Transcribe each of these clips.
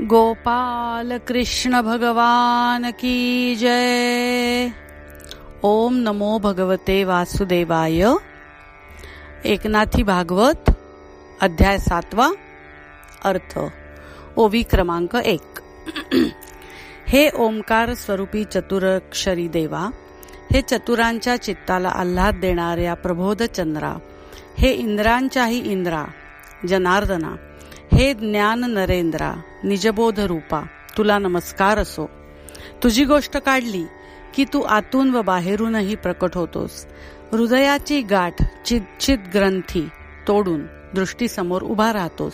गोपाल कृष्ण भगवान की जय। ओम नमो भगवते वासुदेवाय। एकनाथी भागवत अध्याय सातवा अर्थ ओवी क्रमांक एक. हे ओमकार स्वरूपी चतुरक्षरी देवा हे चतुरांच्या चित्ताला आल्हाद देणाऱ्या प्रबोध चंद्रा हे इंद्रांच्याही इंद्रा जनार्दना हे ज्ञान नरेंद्रा निजबोध रूपा तुला नमस्कार असो. तुझी गोष्ट काढली की तू आतून व बाहेरूनही प्रकट होतोस. हृदयाची गाठ चित ग्रंथी तोडून दृष्टीसमोर उभा राहतोस.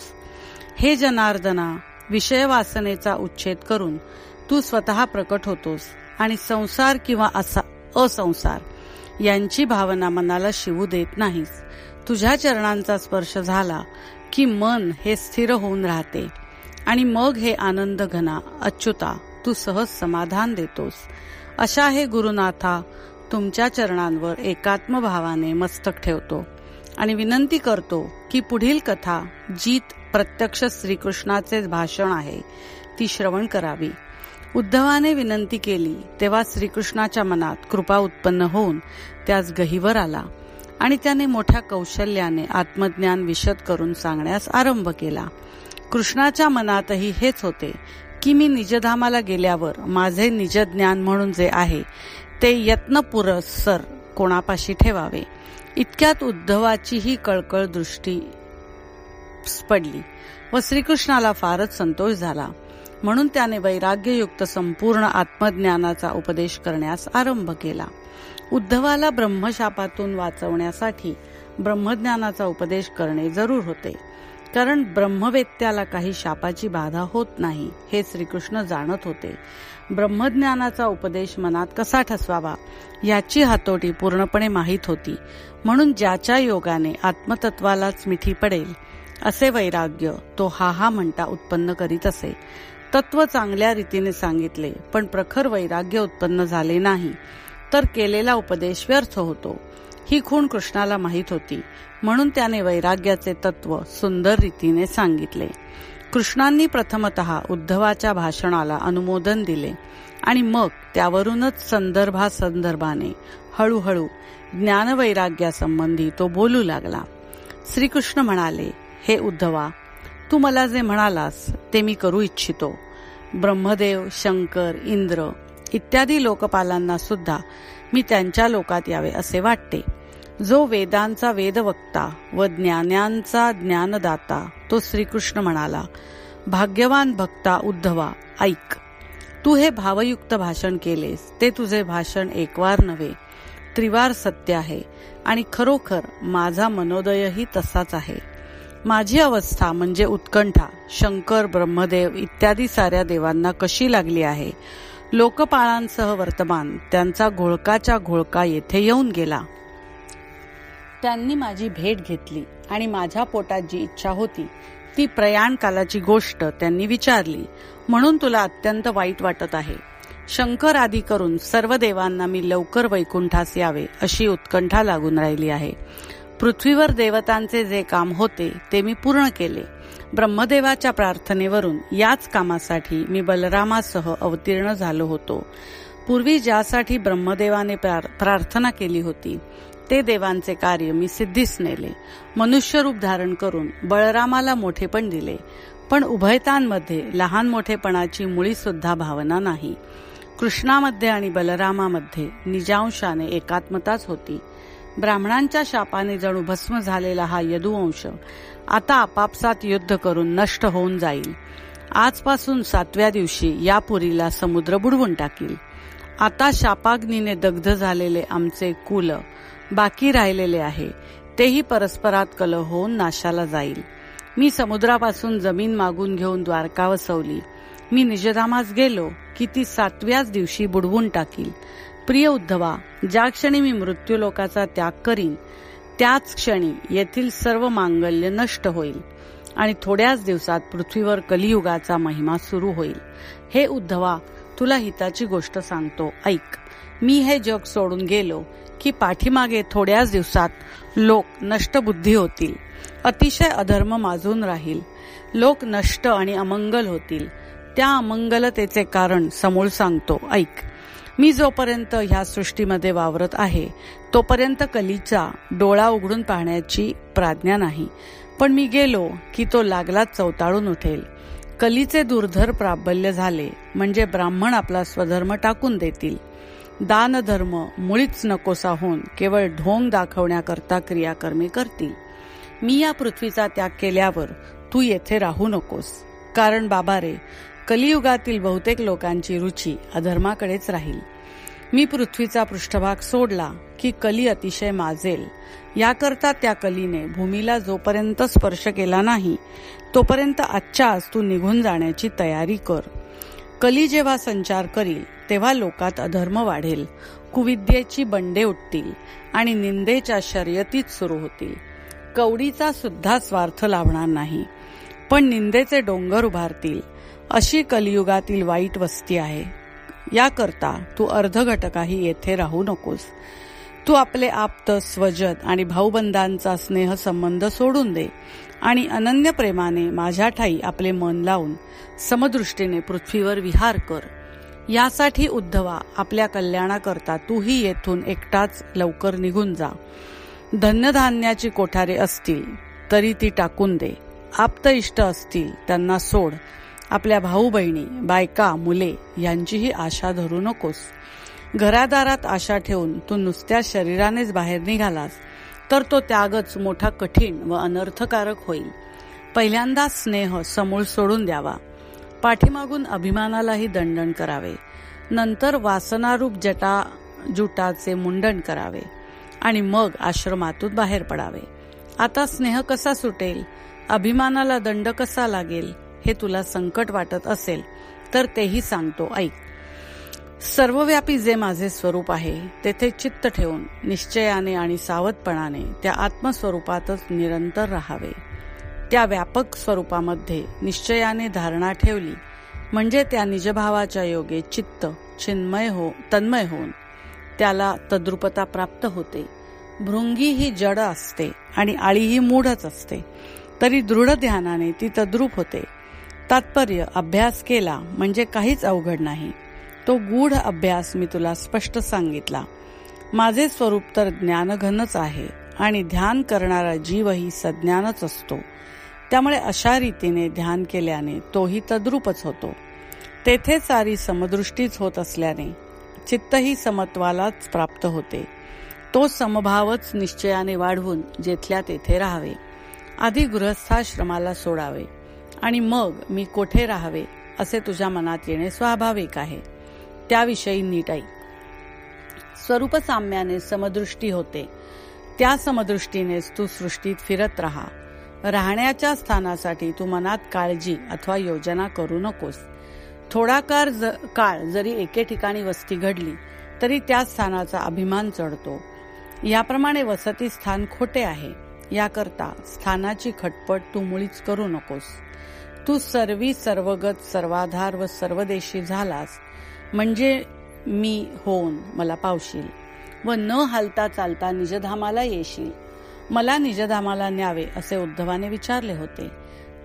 हे जनार्दना विषय वासनेचा उच्छेद करून तू स्वतः प्रकट होतोस आणि संसार किंवा असा असंसार यांची भावना मनाला शिवू देत नाहीस. तुझ्या चरणांचा स्पर्श झाला की मन हे स्थिर होऊन राहते. आणि मग हे आनंद घना अच्युता तू सहज समाधान देतोस. अशा हे गुरुनाथा तुमच्या चरणांवर एकात्म भावाने मस्तक ठेवतो. आणि विनंती करतो की पुढील कथा जीत प्रत्यक्ष श्रीकृष्णाचे भाषण आहे ती श्रवण करावी. उद्धवाने विनंती केली तेव्हा श्रीकृष्णाच्या मनात कृपा उत्पन्न होऊन त्यास गहीवर आला आणि त्याने मोठ्या कौशल्याने आत्मज्ञान विशद करून सांगण्यास आरंभ केला. कृष्णाच्या मनातही हेच होते की मी निजधामाला गेल्यावर माझे निजज्ञान म्हणून जे आहे ते यत्नपुरस्सर कोणापाशी ठेवावे? इतक्यात उद्धवाचीही कळकळ दृष्टी पडली व श्रीकृष्णाला फारच संतोष झाला. म्हणून त्याने वैराग्ययुक्त संपूर्ण आत्मज्ञानाचा उपदेश करण्यास आरंभ केला. उद्धवाला ब्रह्मशापातून वाचवण्यासाठी ब्रह्मज्ञानाचा उपदेश करणे जरूर होते. कारण ब्रह्मवेत्याला काही शापाची बाधा होत नाही हे श्रीकृष्ण जाणत होते. ब्रह्मज्ञानाचा उपदेश मनात कसा ठसवावा याची हातोटी पूर्णपणे माहीत होती. म्हणून ज्याच्या योगाने आत्मतत्वालाच मिठी पडेल असे वैराग्य तो हा हा म्हणता उत्पन्न करीत असे. तत्व चांगल्या रीतीने सांगितले पण प्रखर वैराग्य उत्पन्न झाले नाही. तर केलेला उपदेश व्यर्थ होतो. ही खूण कृष्णाला माहीत होती. म्हणून त्याने वैराग्याचे तत्व सुंदर रीतीने सांगितले. कृष्णांनी प्रथमत उद्धवाच्या भाषणाला अनुमोदन दिले आणि मग त्यावरूनच संदर्भासंदर्भाने हळूहळू ज्ञानवैराग्यासंबंधी तो बोलू लागला. श्रीकृष्ण म्हणाले हे उद्धवा तू मला जे म्हणालास ते मी करू इच्छितो. ब्रह्मदेव शंकर इंद्र इत्यादी लोकपालांना सुद्धा मी त्यांच्या लोकात यावे असे वाटते. जो वेदांचा वेदवक्ता व ज्ञानांचा ज्ञानदाता तो श्रीकृष्ण म्हणाला भाग्यवान भक्ता उद्धवा ऐक. तू हे भावयुक्त भाषण केलेस ते तुझे भाषण एकवार नव्हे. त्रिवार सत्य आहे आणि खरोखर माझा मनोदयही तसाच आहे. माझी अवस्था म्हणजे उत्कंठा शंकर ब्रह्मदेव इत्यादी साऱ्या देवांना कशी लागली आहे? लोकपाळांसह वर्तमान. त्यांचा घोळकाच्या घोळका येथे येऊन गेला. त्यांनी माझी भेट घेतली आणि माझ्या पोटात जी इच्छा होती ती प्रयाण कालाची गोष्ट त्यांनी विचारली. म्हणून तुला अत्यंत वाईट वाटत आहे. शंकर आदी करून सर्व देवांना मी लवकर वैकुंठास यावे अशी उत्कंठा लागून राहिली आहे. पृथ्वीवर देवतांचे जे काम होते ते मी पूर्ण केले. ब्रह्मदेवाच्या प्रार्थनेवरून याच कामासाठी मी बलरामासह अवतीर्ण झालो होतो. पूर्वी ज्यासाठी ब्रह्मदेवाने प्रार्थना केली होती ते देवांचे कार्य मी सिद्धीस नेले. मनुष्य रूप धारण करून बळरामाला मोठेपण दिले. पण उभयतांमध्ये लहान मोठेपणाची मुळी सुद्धा भावना नाही. कृष्णामध्ये आणि बलरामामध्ये निजांशाने एकात्मताच होती. ब्राह्मणांच्या शापाने जणू भस्म झालेला हा यदुवंश आता आपापसात युद्ध करून नष्ट होऊन जाईल. आजपासून सातव्या दिवशी या पुरीला समुद्र बुडवून टाकील. आता शापाग्नीने दग्ध झालेले आमचे कुल बाकी राहिलेले आहे. तेही परस्परात कल होऊन नाशाला जाईल. मी समुद्रापासून जमीन मागून घेऊन द्वारका वसवली. मी निजधामास गेलो की ती सातव्याच दिवशी बुडवून टाकील. प्रिय उद्धवा ज्या क्षणी मी मृत्यूलोकाचा त्याग करीन त्याच क्षणी येथील सर्व मांगल्य नष्ट होईल आणि थोड्याच दिवसात पृथ्वीवर कलियुगाचा महिमा सुरू होईल. हे उद्धवा तुला हिताची गोष्ट सांगतो. ऐक मी हे जग सोडून गेलो की पाठीमागे थोड्याच दिवसात लोक नष्ट बुद्धी होतील. अतिशय अधर्म माजून राहील. लोक नष्ट आणि अमंगल होतील. त्या अमंगलतेचे कारण समोर सांगतो. ऐक मी जोपर्यंत ह्या सृष्टीमध्ये वावरत आहे तोपर्यंत कलीचा डोळा उघडून पाहण्याची प्राज्ञा नाही. पण मी गेलो की तो लागलाच चवताळून उठेल. कलीचे दुर्धर प्राबल्य झाले म्हणजे ब्राह्मण आपला स्वधर्म टाकून देतील. दानधर्म मुळीच नकोसा होऊन केवळ ढोंग दाखवण्याकरता क्रियाकर्मी करतील. मी या पृथ्वीचा त्याग केल्यावर तू येथे राहू नकोस. कारण बाबा रे कलियुगातील बहुतेक लोकांची रुची अधर्माकडेच राहील. मी पृथ्वीचा पृष्ठभाग सोडला की कली अतिशय माजेल. याकरता त्या कलीने भूमीला जोपर्यंत स्पर्श केला नाही तोपर्यंत आजच्या आज तू निघून जाण्याची तयारी कर. कली जेव्हा संचार करील तेव्हा लोकात अधर्म वाढेल कुविद्येची बंडे उठतील आणि निंदेच्या शर्यतीत सुरू होतील. कवडीचा सुद्धा स्वार्थ लाभणार नाही पण निंदेचे डोंगर उभारतील. अशी कलियुगातील वाईट वस्ती आहे. याकरता तू अर्धघटकाही येथे राहू नकोस. तू आपले आप्त स्वजत आणि भाऊबंधांचा स्नेह संबंध सोडून दे आणि अनन्य प्रेमाने माझ्या ठाई आपले मन लावून समदृष्टीने पृथ्वीवर विहार कर. यासाठी उद्धवा आपल्या कल्याणाकरता तूही येथून एकटाच लवकर निघून जा. धन्यधान्याची कोठारे असतील तरी ती टाकून दे. आप्त इष्ट असतील त्यांना सोड. आपल्या भाऊ बहिणी बायका मुले यांचीही आशा धरू नकोस. घरादारात आशा ठेवून तू नुसत्या शरीरानेच बाहेर निघालास तर तो त्यागच मोठा कठीण व अनर्थकारक होईल. पहिल्यांदा स्नेह समूळ सोडून द्यावा. पाठीमागून अभिमानालाही दंडन करावे. नंतर वासनारूप जटा जुटाचे मुंडन करावे आणि मग आश्रमातून बाहेर पडावे. आता स्नेह कसा सुटेल? अभिमानाला दंड कसा लागेल? हे तुला संकट वाटत असेल तर तेही सांगतो ऐक. सर्वव्यापी जे माझे स्वरूप आहे तेथे चित्त ठेवून निश्चयाने आणि सावधपणाने त्या आत्मस्वरूपातच निरंतर राहावे. त्या व्यापक स्वरूपामध्ये निश्चयाने धारणा ठेवली म्हणजे त्या निजभावाच्या योगे चित्त चिन्मय हो तन्मय होऊन त्याला तद्रुपता प्राप्त होते. भृंगी ही जड असते आणि आळी ही मूढच असते. तरी दृढ ध्यानाने ती तद्रूप होते. तात्पर्य अभ्यास केला म्हणजे काहीच अवघड नाही. तो गूढ अभ्यास मी तुला स्पष्ट सांगितला. माझे स्वरूप तर ज्ञानघनच आहे आणि ध्यान करणारा जीवही सज्ञानच असतो. त्यामुळे अशा रीतीने ध्यान केल्याने तोही तद्रूपच होतो. तेथे सारी समदृष्टीच होत असल्याने चित्तही समत्वालाच प्राप्त होते. तो समभावच निश्चयाने वाढवून जेथल्या तेथे राहावे. आधी गृहस्थाश्रमाला सोडावे. आणि मग मी कोठे राहावे असे तुझ्या मनात येणे स्वाभाविक आहे. त्याविषयी नीट ऐक. स्वरूप साम्याने समदृष्टी होते. त्या समदृष्टीनेच तू सृष्टीत फिरत राहा. राहण्याच्या स्थानासाठी तू मनात काळजी अथवा योजना करू नकोस. थोडा काळ काळ जरी एके ठिकाणी वस्ती घडली तरी त्या स्थानाचा अभिमान चढतो. याप्रमाणे वसती स्थान खोटे आहे. याकरता स्थानाची खटपट तू मुळीच करू नकोस. तू सर्वी सर्वगत सर्वाधार व सर्वदेशी झालास. म्हणजे मी होऊन मला पावशील व न हालता चालता निजधामाला येशील. मला निजधामाला न्यावे असे उद्धवाने विचारले होते.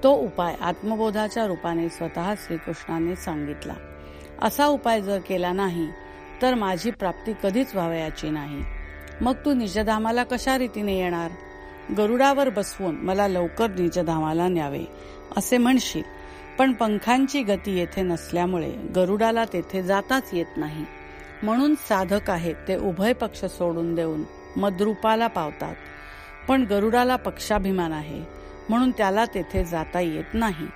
तो उपाय आत्मबोधाच्या रूपाने स्वतः श्रीकृष्णाने सांगितला. असा उपाय जर केला नाही तर माझी प्राप्ती कधीच व्हावयाची नाही. मग तू निजधामाला कशा रीतीने येणार? गरुडावर बसवून मला लवकर निजधामाला न्यावे असे म्हणशील. पण पंखांची गती येथे नसल्यामुळे गरुडाला तेथे जाताच येत नाही. म्हणून साधक आहेत ते उभय पक्ष सोडून देऊन मद्रूपाला पावतात. पण गरुडाला पक्षाभिमान आहे म्हणून त्याला तेथे जाता येत नाही.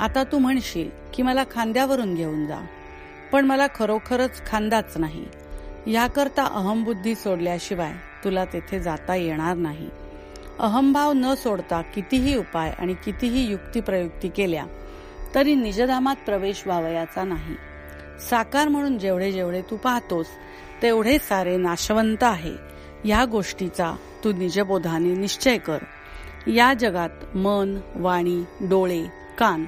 आता तू म्हणशील की मला खांद्यावरून घेऊन जा पण मला खरोखरच खांदाच नाही. याकरता अहमबुद्धी सोडल्याशिवाय तुला तेथे जाता येणार नाही. अहंभाव न सोडता कितीही उपाय आणि कितीही युक्ती प्रयुक्ती केल्या तरी निजधामात प्रवेश व्हावयाचा नाही. साकार म्हणून जेवढे जेवढे तू पाहतोस तेवढे सारे नाशवंत आहे. या गोष्टीचा तू निजबोधाने निश्चय कर. या जगात मन वाणी डोळे कान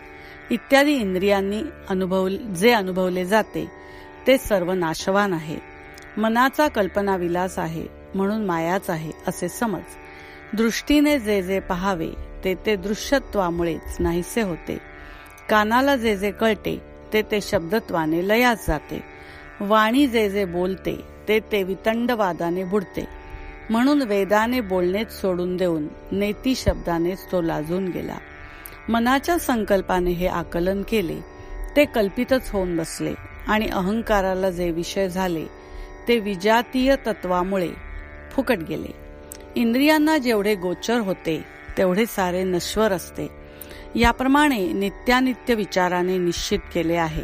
इत्यादी इंद्रियांनी अनुभव जे अनुभवले जाते ते सर्व नाशवान आहे मनाचा कल्पना विलास आहे म्हणून मायाच आहे असे समज. दृष्टीने जे जे पहावे ते ते दृश्यत्वामुळेच नाहीसे होते. कानाला जे जे कळते ते ते शब्दत्वाने लयास जाते. वाणी जे जे बोलते ते ते वितंडवादाने बुडते. म्हणून वेदाने बोलणेच सोडून देऊन नेती शब्दानेच तो लाजून गेला. मनाच्या संकल्पाने हे आकलन केले ते कल्पितच होऊन बसले आणि अहंकाराला जे विषय झाले ते विजातीय तत्वामुळे फुकट गेले. इंद्रियांना जेवढे गोचर होते तेवढे सारे नश्वर असते. याप्रमाणे नित्यानित्य विचाराने निश्चित केले आहे.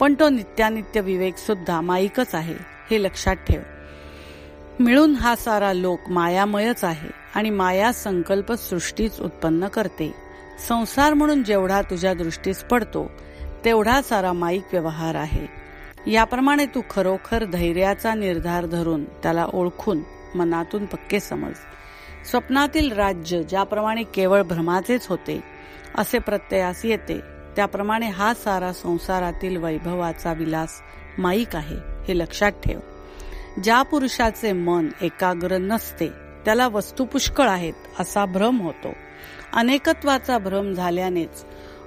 पण तो नित्यानित्य विवेक सुद्धा माईकच आहे हे लक्षात ठेव. मिळून हा सारा लोक मायामयच आहे आणि माया संकल्प सृष्टीच उत्पन्न करते. संसार म्हणून जेवढा तुझ्या दृष्टीस पडतो तेवढा सारा माईक व्यवहार आहे. याप्रमाणे तू खरोखर धैर्याचा निर्धार धरून त्याला ओळखून मनातून पक्के समज. स्वप्नातील राज्य ज्याप्रमाणे केवळ भ्रमाचेच होते असे प्रत्ययास येते त्याप्रमाणे हा सारा संसारातील वैभवाचा विलास माईक आहे हे लक्षात ठेव. ज्या पुरुषाचे मन एकाग्र नसते त्याला वस्तू पुष्कळ आहेत असा भ्रम होतो. अनेकत्वाचा भ्रम झाल्यानेच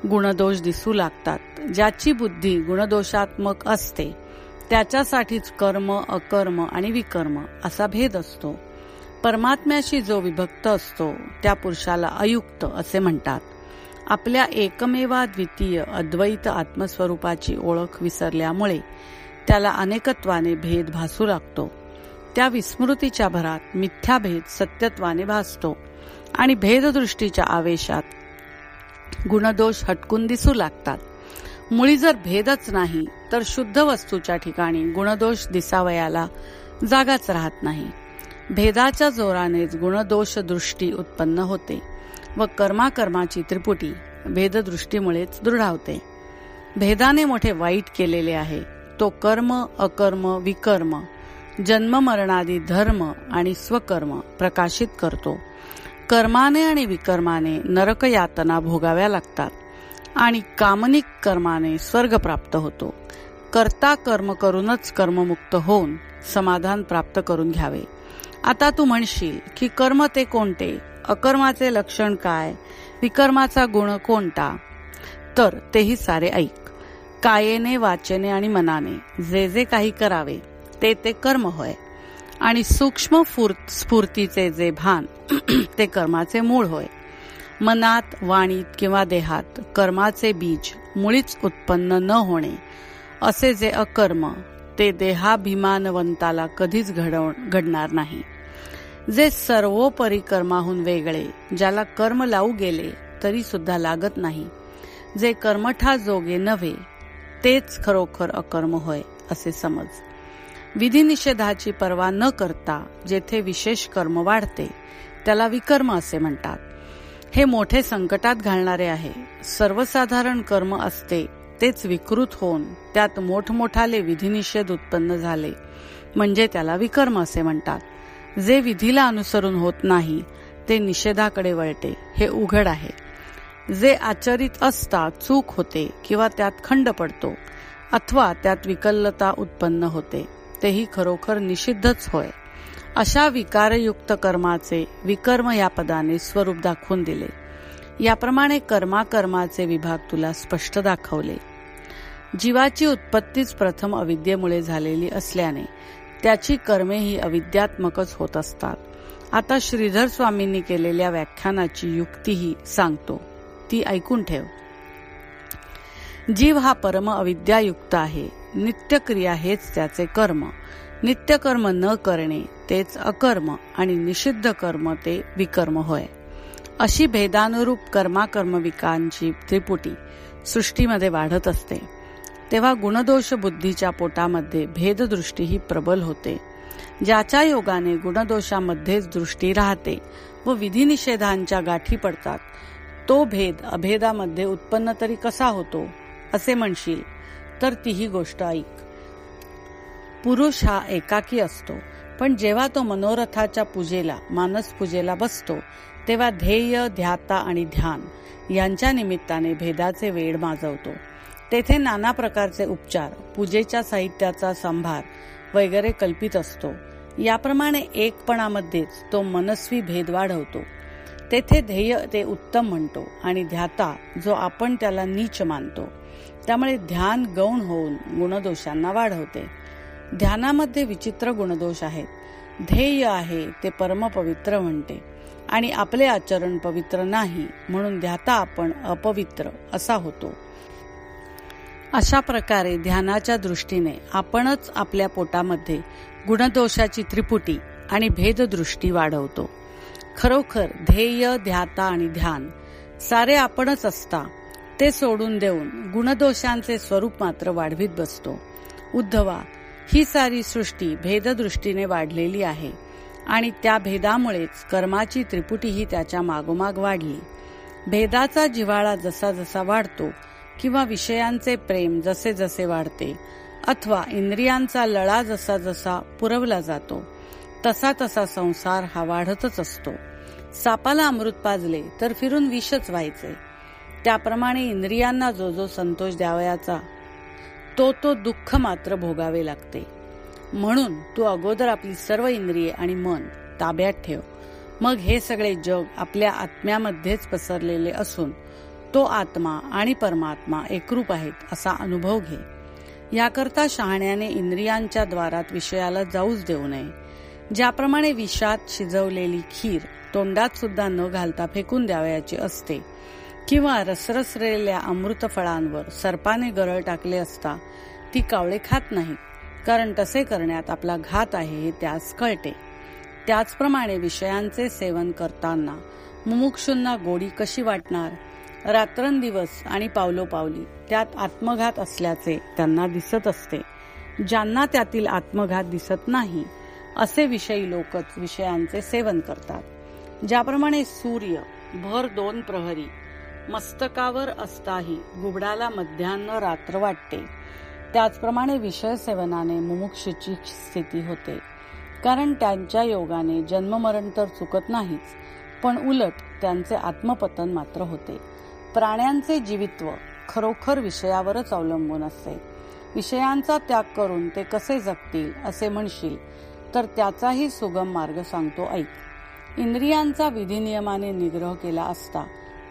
गुणदोष दिसू लागतात. ज्याची बुद्धी गुणदोषात्मक असते त्याच्यासाठीच कर्म अकर्म आणि विकर्म असा भेद असतो. परमात्म्याशी जो विभक्त असतो त्या पुरुषाला अयुक्त असे म्हणतात. आपल्या एकमेवा द्वितीय अद्वैत आत्मस्वरूपाची ओळख विसरल्यामुळे त्याला अनेकत्वाने भेद भासू लागतो. त्या विस्मृतीच्या भरात मिथ्या भेद सत्यत्वाने भासतो आणि भेददृष्टीच्या आवेशात गुणदोष हटकून दिसू लागतात. मुळी जर भेदच नाही तर शुद्ध वस्तूच्या ठिकाणी गुणदोष दिसावयाला जागाच राहत नाही. भेदाच्या जोरानेच गुणदोष दृष्टी उत्पन्न होते व कर्माकर्माची त्रिपुटी भेददृष्टीमुळेच दृढावते. भेदाने मोठे वाईट केलेले आहे. तो कर्म अकर्म विकर्म जन्म मरणादी धर्म आणि स्वकर्म प्रकाशित करतो. कर्माने आणि विकर्माने नरक यातना भोगाव्या लागतात. आणि कामनिक कर्माने स्वर्ग प्राप्त होतो. कर्ता कर्म करूनच कर्ममुक्त होऊन समाधान प्राप्त करून घ्यावे. आता तू म्हणशील की कर्म ते कोणते? अकर्माचे लक्षण काय? विकर्माचा गुण कोणता? तर तेही सारे ऐक. कायेने वाचेने आणि मनाने जे जे काही करावे ते ते कर्म होय. आणि सूक्ष्म स्फूर्तीचे जे भान ते कर्माचे मूळ होय. मनात वाणीत किंवा देहात कर्माचे बीज मुळीच उत्पन्न न होणे. असे जे अकर्म ते देहाभिमानवंताला कधीच घडव घडणार नाही. जे सर्वोपरी कर्माहून वेगळे ज्याला कर्म लावू गेले तरी सुद्धा लागत नाही. जे कर्मठा जोगे नव्हे तेच खरोखर अकर्म होय असे समज. विधिनिषेधाची पर्वा न करता जेथे विशेष कर्म वाढते त्याला विकर्म असे म्हणतात. हे मोठे संकटात घालणारे आहे. सर्वसाधारण कर्म असते तेच विकृत होऊन त्यात मोठमोठाले विधिनिषेध उत्पन्न झाले. म्हणजे त्याला विकर्म असे म्हणतात. जे विधीला अनुसरून होत नाही ते निषेधाकडे वळते. हे उघड आहे. जे आचरित असता चूक होते किंवा त्यात खंड पडतो अथवा त्यात विकल्लता उत्पन्न होते तेही खरोखर निषिद्धच होय. अशा विकारयुक्त कर्माचे विकर्म या पदाने स्वरूप दाखवून दिले. याप्रमाणे कर्माकर्माचे विभाग तुला स्पष्ट दाखवले. जीवाची उत्पत्तीच प्रथम अविद्येमुळे झालेली असल्याने त्याची कर्मे ही अविद्यात्मकच होत असतात. आता श्रीधर स्वामींनी केलेल्या व्याख्यानाची युक्तीही सांगतो. ती ऐकून ठेव. जीव हा परम अविद्यायुक्त आहे. नित्यक्रिया हेच त्याचे कर्म. नित्यकर्म न करणे तेच अकर्म आणि निषिद्ध कर्म ते विकर्म होय. अशी भेदानुरूप कर्माकर्मविकांची त्रिपुटी सृष्टीमध्ये वाढत असते. तेव्हा गुणदोष बुद्धीच्या पोटामध्ये भेददृष्टी ही प्रबल होते. ज्याच्या योगाने गुणदोषामध्येच दृष्टी राहते व विधिनिषेधांच्या गाठी पडतात तो भेद अभेदामध्ये उत्पन्न तरी कसा होतो असे म्हणशील तर तीही गोष्ट ऐक. पुरुष हा एकाकी असतो. पण जेव्हा तो मनोरथाच्या पूजेला मानस पूजेला बसतो तेव्हा ध्येय ध्याता आणि ध्यान यांच्या निमित्ताने भेदाचे वेड माजवतो. तेथे नाना प्रकारचे उपचार पूजेच्या साहित्याचा संभार वगैरे कल्पित असतो. याप्रमाणे एकपणामध्येच तो मनस्वी भेद वाढवतो. तेथे ध्येय ते उत्तम म्हणतो आणि ध्याता जो आपण त्याला नीच मानतो. त्यामुळे ध्यान गौण होऊन गुणदोषांना वाढवते. ध्यानामध्ये विचित्र गुणदोष आहेत. ध्येय आहे ते परमपवित्र म्हणते. आणि आपले आचरण पवित्र नाही म्हणून ध्याता आपण अपवित्र असा होतो. अशा प्रकारे ध्यानाच्या दृष्टीने आपणच आपल्या पोटामध्ये गुणदोषाची त्रिपुटी आणि भेददृष्टी वाढवतो. खरोखर ध्येय ध्याता आणि ध्यान सारे आपणच असता ते सोडून देऊन गुणदोषांचे स्वरूप मात्र वाढवीत बसतो. उद्धवा ही सारी सृष्टी भेददृष्टीने वाढलेली आहे. आणि त्या भेदामुळेच कर्माची त्रिपुटीही त्याच्या मागोमाग वाढली. भेदाचा जिव्हाळा जसा जसा वाढतो किंवा विषयांचे प्रेम जसे जसे वाढते अथवा इंद्रियांचा लळा जसा जसा पुरवला जातो तसा तसा संसार हा वाढतच असतो. सापाला अमृत पाजले तर फिरून विषच व्हायचे. त्याप्रमाणे इंद्रियांना जो जो संतोष द्यावयाचा तो तो दुःख मात्र भोगावे लागते. म्हणून तू अगोदर आपली सर्व इंद्रिये आणि मन ताब्यात ठेव. मग हे सगळे जग आपल्या आत्म्यामध्येच पसरलेले असून तो आत्मा आणि परमात्मा एकरूप आहेत असा अनुभव घे. याकरता शहाण्याने इंद्रियांच्या द्वारात विषयाला जाऊच देऊ नये. ज्याप्रमाणे विषात शिजवलेली खीर तोंडात सुद्धा न घालता फेकून द्यावयाची असते. किंवा रसरसलेल्या अमृतफळांवर सर्पाने गरळ टाकले असता ती कावळे खात नाहीत कारण तसे करण्यात आपला घात आहे हे त्यास कळते. त्याचप्रमाणे विषयांचे सेवन करताना मुमुक्षूंना गोडी कशी वाटणार रात्रंदिवस आणि पावलोपावली त्यात आत्मघात असल्याचे त्यांना दिसत असते. ज्यांना त्यातील आत्मघात दिसत नाही असे विषयी लोकच विषयांचे सेवन करतात. ज्याप्रमाणे सूर्य भर दोन प्रहरी मस्तकावर असताही गुबडाला मध्यान्न रात्र वाटते. त्याचप्रमाणे विषय सेवनाने मुमुक्षची स्थिती होते. कारण त्यांच्या योगाने जन्ममरण तर चुकत नाहीच पण उलट त्यांचे आत्मपतन मात्र होते. प्राण्यांचे जीवित्व खरोखर विषयावरच अवलंबून असते. विषयांचा त्याग करून ते कसे जगतील असे म्हणशील तर त्याचाही सुगम मार्ग सांगतो ऐक. इंद्रियांचा विधिनियमाने निग्रह केला असता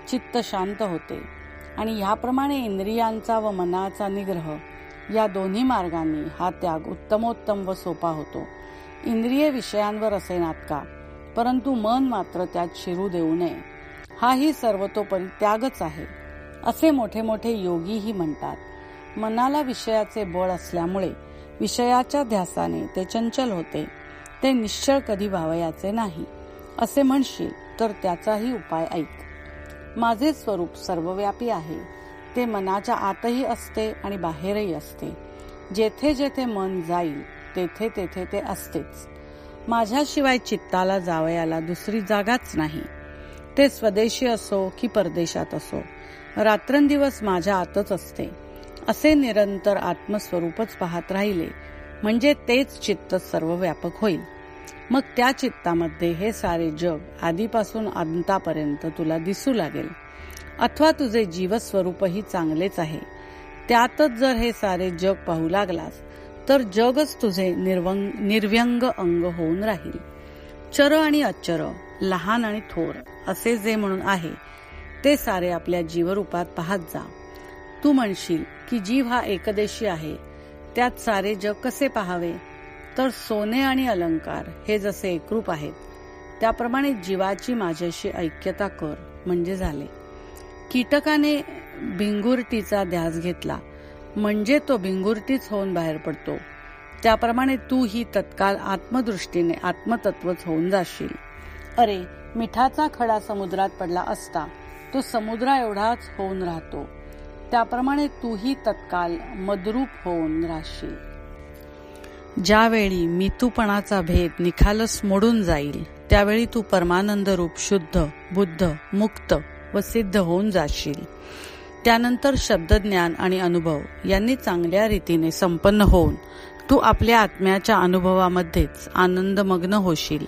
चित्त शांत होते. आणि ह्याप्रमाणे इंद्रियांचा व मनाचा निग्रह या दोन्ही मार्गांनी हा त्याग उत्तमोत्तम व सोपा होतो. इंद्रिय विषयांवर असे नाटका परंतु मन मात्र त्यात शिरू देऊ नये. हाही सर्वतोपरी त्यागच आहे. असे मोठे मोठे योगीही म्हणतात. मनाला विषयाचे बळ असल्यामुळे विषयाच्या ध्यासाने ते चंचल होते. ते निश्चळ कधी व्हावयाचे नाही. असे म्हणशील तर त्याचाही उपाय ऐक. माझे स्वरूप सर्वव्यापी आहे. ते मनाच्या आतही असते आणि बाहेरही असते. जेथे जेथे मन जाईल तेथे तेथे ते असतेच. माझ्याशिवाय चित्ताला जावयाला दुसरी जागाच नाही. ते स्वदेशी असो की परदेशात असो रात्रंदिवस माझ्या आतच असते. असे निरंतर आत्मस्वरूपच पाहत राहिले म्हणजे तेच चित्त सर्व व्यापक होईल. मग त्या चित्तामध्ये हे सारे जग आधीपासून अंतापर्यंत तुला दिसू लागेल. अथवा तुझे जीवस्वरूपही चांगलेच आहे. त्यातच जर हे सारे जग पाहू लागलास तर जगच तुझे निर्व्यंग अंग होऊन राहील. चर आणि अचर लहान आणि थोर असे जे म्हणून आहे ते सारे आपल्या जीवरूपात पाहत जा. तू म्हणशील की जीव हा एकदेशी आहे. त्यात सारे जग कसे पाहावे? तर सोने आणि अलंकार हे जसे एकरूप आहेत त्याप्रमाणे जीवाची माझ्याशी ऐक्यता कर म्हणजे झाले. कीटकाने भिंगुरटीचा ध्यास घेतला म्हणजे तो भिंगुरटीच होऊन बाहेर पडतो. त्याप्रमाणे तू ही तत्काल आत्मदृष्टीने आत्मतत्वच होऊन जाशील. अरे मिठाचा खडा समुद्रात पडला असता तो समुद्रा एवढाच होऊन राहतो. त्याप्रमाणे तूही तत्काल मदरूप होऊन राहशील. ज्यावेळी मितूपणाचा भेद निखालस मोडून जाईल त्यावेळी तू परमानंद रूप शुद्ध बुद्ध मुक्त व सिद्ध होऊन जाशील. त्यानंतर शब्दज्ञान आणि अनुभव यांनी चांगल्या रीतीने संपन्न होऊन तू आपल्या आत्म्याच्या अनुभवामध्येच आनंदमग्न होशील.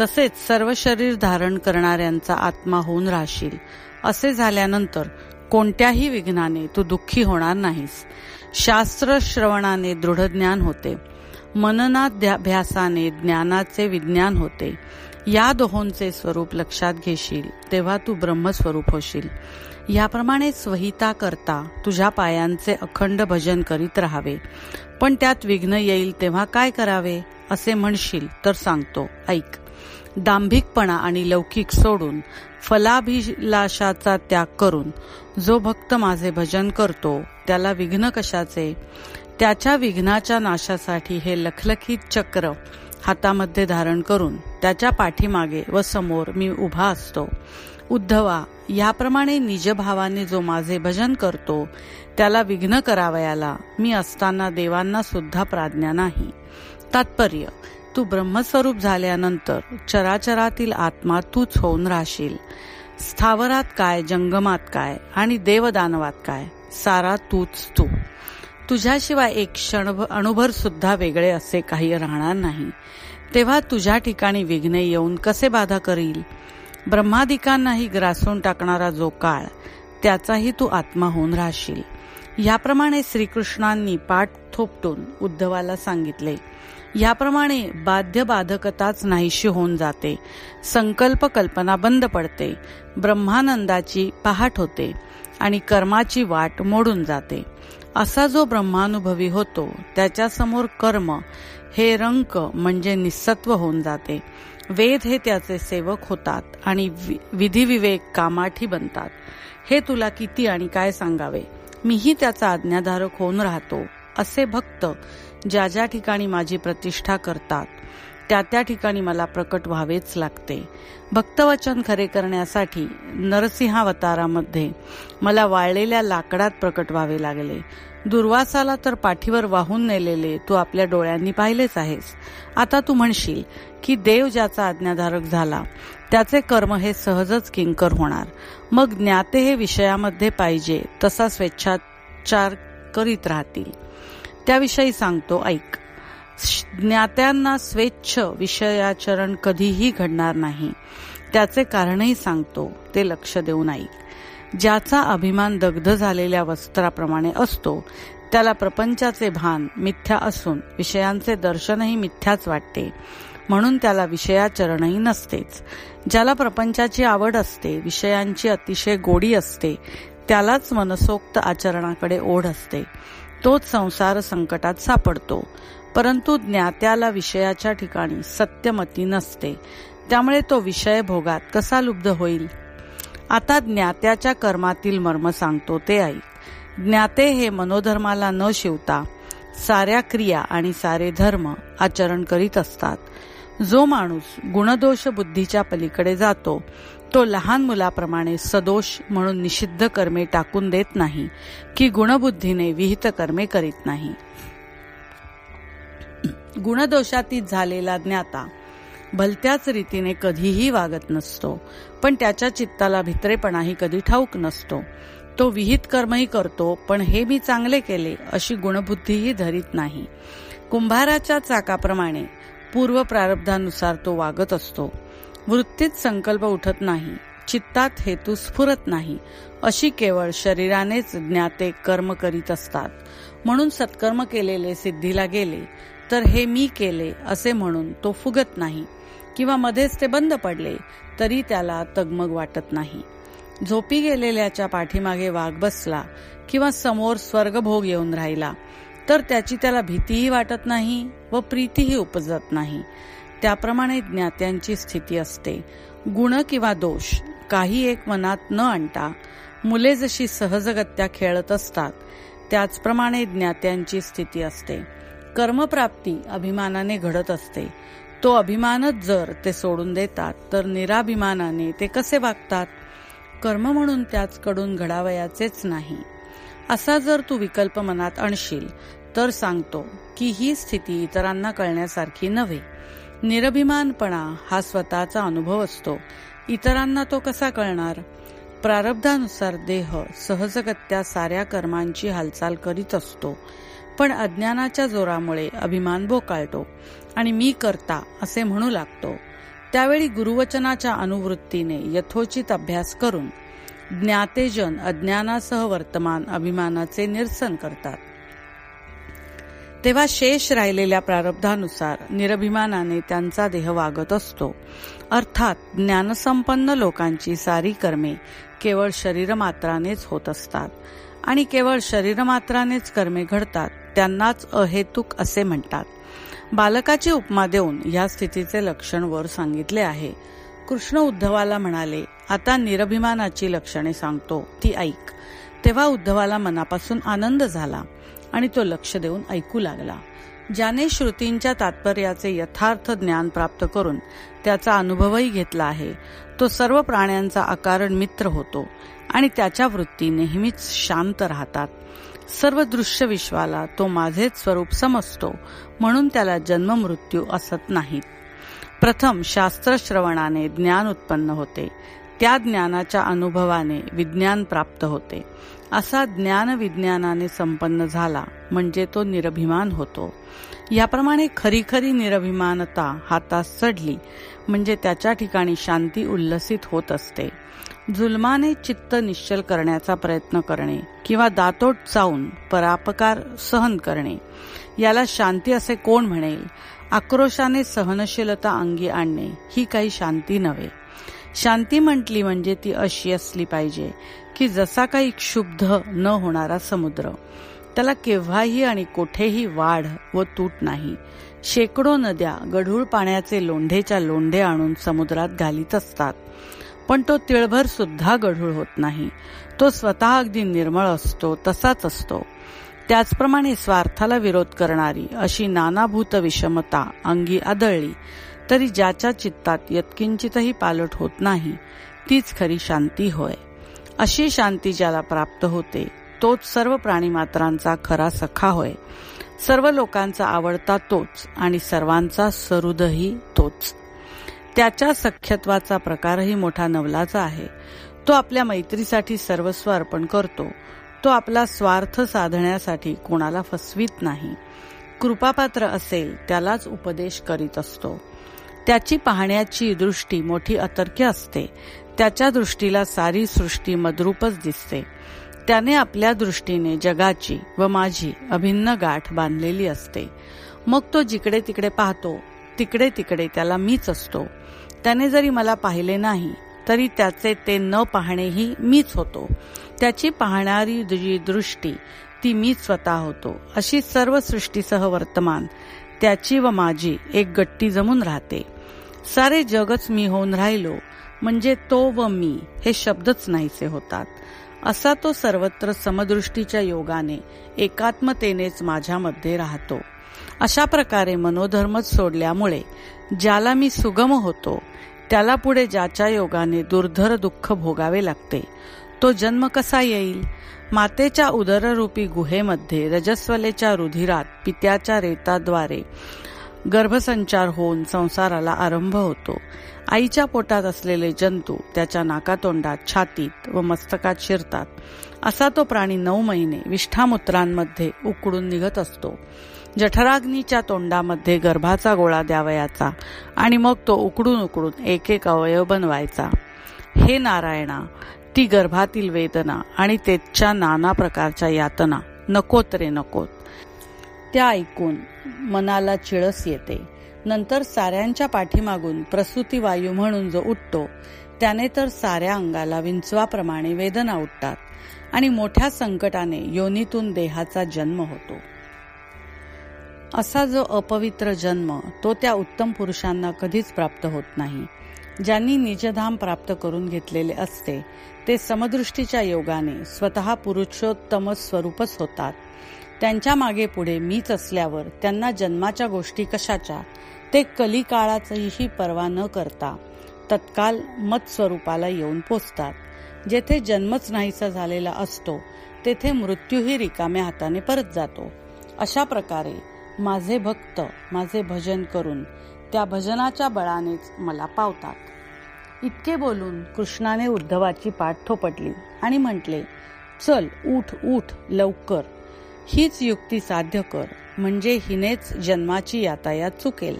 तसेच सर्व शरीर धारण करणाऱ्यांचा आत्मा होऊन राहशील. असे झाल्यानंतर कोणत्याही विघ्नाने तू दुःखी होणार नाहीस. शास्त्र श्रवणाने दृढ ज्ञान होते. मननाध्याभ्यासाने ज्ञानाचे विज्ञान होते. या दोहोंचे स्वरूप लक्षात घेशील तेव्हा तू ब्रह्मस्वरूप होशील. याप्रमाणे स्वहिता करता तुझ्या पायांचे अखंड भजन करीत राहावे. पण त्यात विघ्न येईल तेव्हा काय करावे? असे म्हणशील तर सांगतो. ऐक. दांभिकपणा आणि लौकिक सोडून फलाभिलाषाचा त्याग करून जो भक्त माझे भजन करतो त्याला विघ्न कशाचे? त्याच्या विघ्नाच्या नाशासाठी हे लखलखीत चक्र हातामध्ये धारण करून त्याच्या पाठीमागे व समोर मी उभा असतो. उद्धवा याप्रमाणे निजभावाने जो माझे भजन करतो त्याला विघ्न करावयाला मी असताना देवांना सुद्धा प्राज्ञा नाही. तात्पर्य तू ब्रह्मस्वरूप झाल्यानंतर चराचरातील आत्मा तूच होऊन राहशील. स्थावरात काय जंगमात काय आणि देवदानवात काय सारा तूच तू. तुझ्याशिवाय एक क्षण अणुभर सुद्धा वेगळे असे काही राहणार नाही. तेव्हा तुझ्या ठिकाणी विघ्ने येऊन कसे बाधा करील? ब्रह्मादिकांनाही ग्रासून टाकणारा जो काळ त्याचाही तू आत्मा होऊन राहशील. याप्रमाणे श्रीकृष्णांनी पाठ थोपटून उद्धवाला सांगितले याप्रमाणे बाध्य बाधकताच नाहीशी होऊन जाते. संकल्प कल्पना बंद पडते. ब्रह्मानंदाची पहाट होते आणि कर्माची वाट मोडून जाते. असा जो ब्रह्मानुभवी होतो त्याच्यासमोर कर्म हे रंक म्हणजे निसत्व होऊन जाते. वेद हे त्याचे सेवक होतात आणि विधिविवेक कामाठी बनतात. हे तुला किती आणि काय सांगावे? मीही त्याचा आज्ञाधारक होऊन राहतो असे भक्त ज्या ज्या ठिकाणी माझी प्रतिष्ठा करतात त्या त्या ठिकाणी मला प्रकट व्हावेच लागते. भक्तवचन खरे करण्यासाठी नरसिंहावतारामध्ये मला वाळलेल्या लाकडात प्रकट व्हावे लागले. दुर्वासाला तर पाठीवर वाहून नेलेले तू आपल्या डोळ्यांनी पाहिलेच आहेस. आता तू म्हणशील की देव ज्याचा आज्ञाधारक झाला त्याचे कर्म हे सहजच किंकर होणार. मग ज्ञाते हे विषयामध्ये पाहिजे तसा स्वेच्छाचार करीत राहतील. त्याविषयी सांगतो ऐक. ज्ञात्यांना स्वेच्छ विषयाचरण कधीही घडणार नाही. त्याचे कारणही सांगतो ते लक्ष देऊन ऐक ज्याचा अभिमान दग्ध झालेल्या वस्त्राप्रमाणे असतो त्याला प्रपंचाचे भान मिथ्या असून विषयांचे दर्शनही मिथ्याच वाटते. म्हणून त्याला विषयाचरणही नसतेच. ज्याला प्रपंचाची आवड असते विषयांची अतिशय गोडी असते त्यालाच मनसोक्त आचरणाकडे ओढ असते. तोच संसार संकटात सापडतो. परंतु ज्ञात्याला विषयाच्या ठिकाणी सत्यमती नसते. त्यामुळे तो विषय भोगात कसा लुब्ध होईल? आता ज्ञात्याच्या कर्मातील मर्म सांगतो ते ऐक. ज्ञाते हे मनोधर्माला न शिवता साऱ्या क्रिया आणि सारे धर्म आचरण करीत असतात. जो माणूस गुणदोष बुद्धीच्या पलीकडे जातो तो लहान मुलाप्रमाणे सदोष म्हणून निषिद्ध कर्मे टाकून देत नाही की गुणबुद्धीने विहित कर्मे करीत नाही. गुणदोषातीत झालेला ज्ञाता भलत्याच रीतीने कधीही वागत नसतो पण त्याच्या चित्ताला भित्रेपणाही कधी ठाऊक नसतो. तो विहित कर्मही करतो पण हे मी चांगले केले अशी गुणबुद्धीही धरीत नाही. कुंभाराच्या चाकाप्रमाणे पूर्व प्रारब्धानुसार तो वागत असतो. वृत्तीत संकल्प उठत नाही चित्तात हेतू स्फुरत नाही अशी केवळ शरीरानेच ज्ञाते कर्म करीत असतात. म्हणून सत्कर्म केलेले सिद्धीला गेले तर हे मी केले असे म्हणून तो फुगत नाही किंवा मध्येच ते बंद पडले तरी त्याला तगमग वाटत नाही. झोपी गेलेल्याच्या पाठीमागे वाघ बसला किंवा समोर स्वर्गभोग येऊन राहिला तर त्याची त्याला भीतीही वाटत नाही व प्रीतीही उपजत नाही. त्याप्रमाणे ज्ञात्यांची स्थिती असते. गुण किंवा दोष काही एक मनात न आणता मुले जशी सहजगत्या खेळत असतात त्याचप्रमाणे ज्ञात्यांची स्थिती असते. कर्मप्राप्ती अभिमानाने घडत असते. तो अभिमानच जर ते सोडून देतात तर निराभिमानाने ते कसे वागतात? कर्म म्हणून त्याचकडून घडावयाचेच नाही. असा जर तू विकल्प मनात आणशील तर सांगतो की ही स्थिती इतरांना कळण्यासारखी नव्हे. निरभिमानपणा हा स्वतःचा अनुभव असतो. इतरांना तो कसा कळणार? प्रारब्धानुसार देह सहजगत्या साऱ्या कर्मांची हालचाल करीत असतो. पण अज्ञानाच्या जोरामुळे अभिमान बोकाळतो आणि मी करता असे म्हणू लागतो. त्यावेळी गुरुवचनाच्या अनुवृत्तीने यथोचित अभ्यास करून ज्ञातेजन अज्ञानासह वर्तमान अभिमानाचे निरसन करतात. तेव्हा शेष राहिलेल्या प्रारब्धानुसार निरभिमानाने त्यांचा देह वागत असतो. अर्थात ज्ञानसंपन्न लोकांची सारी कर्मे केवळ शरीरमात्रानेच होत असतात आणि केवळ शरीरमात्रानेच कर्मे घडतात त्यांनाच अहेतुक असे म्हणतात. बालकाची उपमा देऊन या स्थितीचे लक्षण वर सांगितले आहे. कृष्ण उद्धवाला म्हणाले आता निरभिमानाची लक्षणे सांगतो. ती ऐक. तेव्हा उद्धवाला मनापासून आनंद झाला आणि तो लक्ष देऊन ऐकू लागला. ज्याने श्रुतींच्या तात्पर्याचे यथार्थ ज्ञान प्राप्त करून त्याचा अनुभवही घेतला आहे. तो सर्व प्राण्यांचा आकारण मित्र होतो आणि त्याच्या वृत्ती नेहमीच शांत राहतात. सर्व दृश्य विश्वाला तो माझेच स्वरूप समजतो म्हणून त्याला जन्म मृत्यू असत नाहीत प्रथम शास्त्र श्रवणाने ज्ञान उत्पन्न होते. त्या ज्ञानाच्या अनुभवाने विज्ञान प्राप्त होते. असा ज्ञान विज्ञानाने संपन्न झाला म्हणजे तो निरभिमान होतो. याप्रमाणे खरी खरी निरभिमानता हातास चढली म्हणजे त्याच्या ठिकाणी शांती उल्लसित होत असते. जुलमाने चित्त निश्चल करण्याचा प्रयत्न करणे किंवा दातोट चावून परापकार सहन करणे. याला शांती असे कोण म्हणेल? आक्रोशाने सहनशीलता अंगी आणणे ही काही शांती नव्हे. शांती म्हटली म्हणजे ती अशी असली पाहिजे की जसा काही क्षुब्ध न होणारा समुद्र. त्याला केव्हाही आणि कोठेही वाढ व तूट नाही. शेकडो नद्या गढूळ पाण्याचे लोंढेच्या लोंढे आणून समुद्रात घालीत असतात. पण तो तिळभर सुद्धा गढूळ होत नाही. तो स्वतः अगदी निर्मळ असतो तसाच असतो. त्याचप्रमाणे स्वार्थाला विरोध करणारी अशी नानाभूत विषमता अंगी आदळली तरी ज्याच्या चित्तात यत्किंचितही पालट होत नाही तीच खरी शांती होय. अशी शांती ज्याला प्राप्त होते तोच सर्व प्राणीमात्रांचा खरा सखा होय. सर्व लोकांचा आवडता तोच आणि सर्वांचा सरुदही तोच. त्याच्या सख्यत्वाचा प्रकारही मोठा नवलाचा आहे. तो आपल्या मैत्रीसाठी सर्वस्व अर्पण करतो. तो आपला स्वार्थ साधण्यासाठी कोणाला फसवीत नाही. कृपापात्र असेल त्यालाच उपदेश करीत असतो. त्याची पाहण्याची दृष्टी मोठी अतर्क्य असते. त्याच्या दृष्टीला सारी सृष्टी मद्रूपच दिसते. त्याने आपल्या दृष्टीने जगाची व माझी अभिन्न गाठ बांधलेली असते. मग तो जिकडे तिकडे पाहतो तिकडे तिकडे त्याला मीच असतो. त्याने जरी मला पाहिले नाही तरी त्याचे ते न पाहणेही मीच होतो. त्याची पाहणारी जी दृष्टी ती मीच स्वतः होतो. अशी सर्व सृष्टीसह वर्तमान त्याची व माझी एक गट्टी जमून राहते. सारे जगच मी होऊन राहिलो म्हणजे तो व मी हे शब्दच नाहीसे होतात. असा तो सर्वत्र समदृष्टीच्या योगाने एकात्मतेनेच माझ्यामध्ये राहतो. अशा प्रकारे मनोधर्मच सोडल्यामुळे ज्याला मी सुगम होतो त्याला पुढे ज्याच्या योगाने दुर्धर दुःख भोगावे लागते तो जन्म कसा येईल? मातेच्या उदररूपी गुहेमध्ये रजस्वलेच्या रुधिरात पित्याच्या रेताद्वारे गर्भसंचार होऊन संसाराला आरंभ होतो. आईच्या पोटात असलेले जंतू त्याच्या नाकातोंडात छातीत व मस्तकात शिरतात. असा तो प्राणी नऊ महिने विष्ठामूत्रांमध्ये उकडून निघत असतो. जठराग्नीच्या तोंडामध्ये गर्भाचा गोळा द्यावयाचा आणि मग तो उकडून उकडून एक एक अवयव बनवायचा. हे नारायणा ती गर्भातील वेदना आणि त्याच्या नाना प्रकारच्या यातना. नकोत रे नकोत त्या ऐकून मनाला चिळस येते. नंतर साऱ्यांच्या पाठीमागून प्रसूती वायू म्हणून जो उठतो त्याने तर साऱ्या अंगाला विंचवाप्रमाणे वेदना उठतात आणि मोठ्या संकटाने योनीतून देहाचा जन्म होतो. असा जो अपवित्र जन्म तो त्या उत्तम पुरुषांना कधीच प्राप्त होत नाही. ज्यांनी निजधाम प्राप्त करून घेतलेले असते ते समदृष्टीच्या योगाने स्वतः पुरुषोत्तम स्वरूपच होतात. त्यांच्या मागे पुढे मीच असल्यावर त्यांना जन्माच्या गोष्टी कशाच्या? ते कलिकाळाचीही पर्वा न करता तत्काल मत स्वरूपाला येऊन पोचतात. जेथे जन्मच नाहीसा झालेला असतो तेथे मृत्यूही रिकाम्या हाताने परत जातो. अशा प्रकारे माझे भक्त माझे भजन करून त्या भजनाच्या बळानेच मला पावतात. इतके बोलून कृष्णाने उद्धवाची पाठ थोपटली आणि म्हटले चल उठ उठ लवकर. हीच युक्ती साध्य कर म्हणजे हिनेच जन्माची यातायात चुकेल.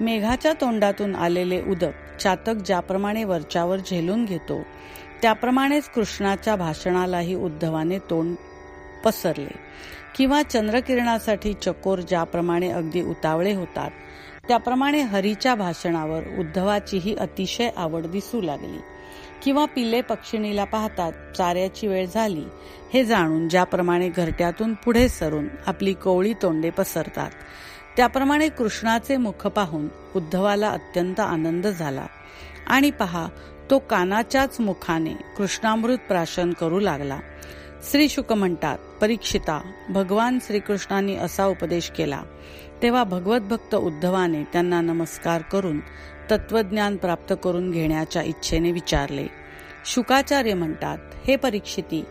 मेघाच्या तोंडातून आलेले उदक चातक ज्याप्रमाणे वरच्यावर झेलून घेतो त्याप्रमाणेच कृष्णाच्या भाषणालाही उद्धवाने तोंड पसरले. किंवा चंद्रकिरणासाठी चकोर ज्याप्रमाणे अगदी उतावळे होतात त्याप्रमाणे हरीच्या भाषणावर उद्धवाचीही अतिशय आवड दिसू लागली. किंवा पिल्ले पक्षिणीला पाहतात चाऱ्याची वेळ झाली. हे जाणून ज्याप्रमाणे घरट्यातून पुढे सरून आपली कोवळी तोंडे पसरतात त्याप्रमाणे कृष्णाचे मुख पाहून उद्धवाला अत्यंत आनंद झाला. आणि पहा तो कानाच्याच मुखाने कृष्णामृत प्राशन करू लागला. श्री शुक म्हणतात परीक्षिता भगवान श्रीकृष्णांनी असा उपदेश केला. तेव्हा भगवत भक्त उद्धवाने त्यांना नमस्कार करून तत्वज्ञान प्राप्त करून घेण्याच्या इच्छेने विचारले. शुकाचार्य म्हणतात हे परीक्षिती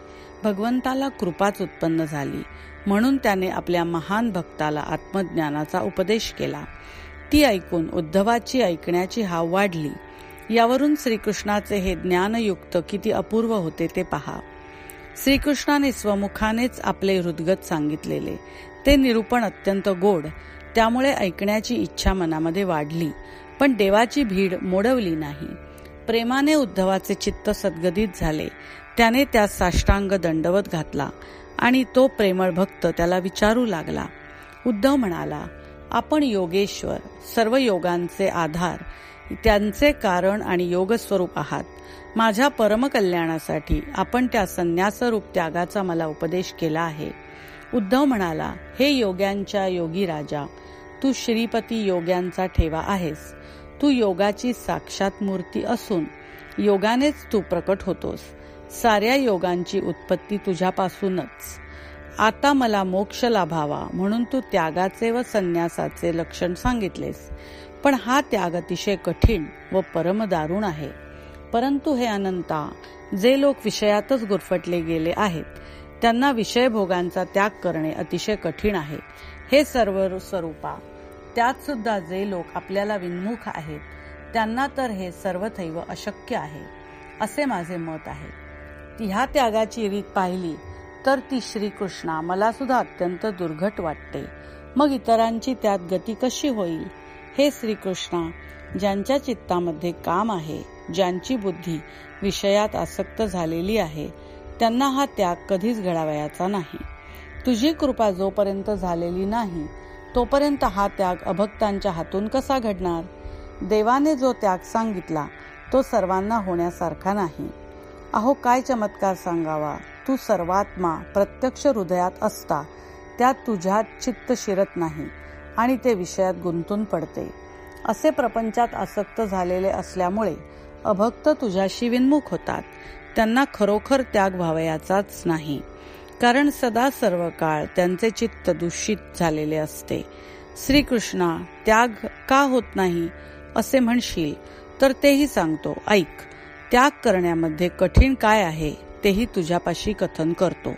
भगवंताला कृपाच उत्पन्न झाली. म्हणून त्याने आपल्या महान भक्ताला आत्मज्ञानाचा उपदेश केला. ती ऐकून उद्धवाची ऐकण्याची हाव वाढली. यावरून श्रीकृष्णाचे हे ज्ञानयुक्त किती अपूर्व होते ते पहा. श्रीकृष्णाने स्वमुखानेच आपले हृदगत सांगितलेले. ते निरूपण अत्यंत गोड त्यामुळे ऐकण्याची इच्छा मनामध्ये वाढली. पण देवाची भीड मोडवली नाही. प्रेमाने उद्धवाचे चित्त सद्गदित झाले. त्याने त्या साष्टांग दंडवत घातला आणि तो प्रेमळ भक्त त्याला विचारू लागला. उद्धव म्हणाला आपण योगेश्वर सर्व योगांचे आधार त्यांचे कारण आणि योगस्वरूप आहात. माझ्या परमकल्याणासाठी आपण त्या संन्यासरूप त्यागाचा मला उपदेश केला आहे. उद्धव म्हणाला हे योग्यांच्या योगी राजा तू श्रीपती योग्यांचा ठेवा आहेस. तू योगाची साक्षात मूर्ती असून योगानेच तू प्रकट होतोस. साऱ्या योगांची उत्पत्ती तुझ्यापासूनच. आता मला मोक्ष लाभावा म्हणून तू त्यागाचे व संन्यासाचे लक्षण सांगितलेस. पण हा त्याग अतिशय कठीण व परमदारुण आहे. परंतु हे अनंता जे लोक विषयातच गुरफटले गेले आहेत त्यांना विषयभोगांचा त्याग करणे अतिशय कठीण आहे. हे सर्व स्वरूपा त्यात सुद्धा जे लोक आपल्याला विन्मुख आहेत त्यांना तर हे सर्वथैव अशक्य आहे असे माझे मत आहे. ह्या त्यागाची रीत पाहिली तर ती श्रीकृष्णा मला सुद्धा अत्यंत दुर्घट वाटते. मग इतरांची त्यात गती कशी होईल? हे श्रीकृष्णा ज्यांच्या चित्तामध्ये काम आहे ज्यांची बुद्धी विषयात आसक्त झालेली आहे त्यांना हा त्याग कधीच घडावयाचा नाही. तुझी कृपा जोपर्यंत झालेली नाही तोपर्यंत हा त्याग अभक्तांच्या हातून कसा घडणार? देवाने जो त्याग सांगितला तो सर्वांना होण्यासारखा नाही. अहो काय चमत्कार सांगावा? तू सर्वात्मा प्रत्यक्ष हृदयात असता. त्यात तुझ्यात चित्त शिरत नाही आणि ते विषयात गुंतून पडते. असे प्रपंचात आसक्त झालेले असल्यामुळे अभक्त तुझ्याशी विन्मुख होतात. त्यांना खरोखर त्याग व्हावयाचाच नाही. कारण सदा सर्व काळ त्यांचे चित्त दूषित झालेले असते. श्रीकृष्णा त्याग का होत नाही? असे म्हणशील तर तेही सांगतो. ऐक त्याग करण्यामध्ये कठीण काय आहे तेही तुझ्यापाशी कथन करतो.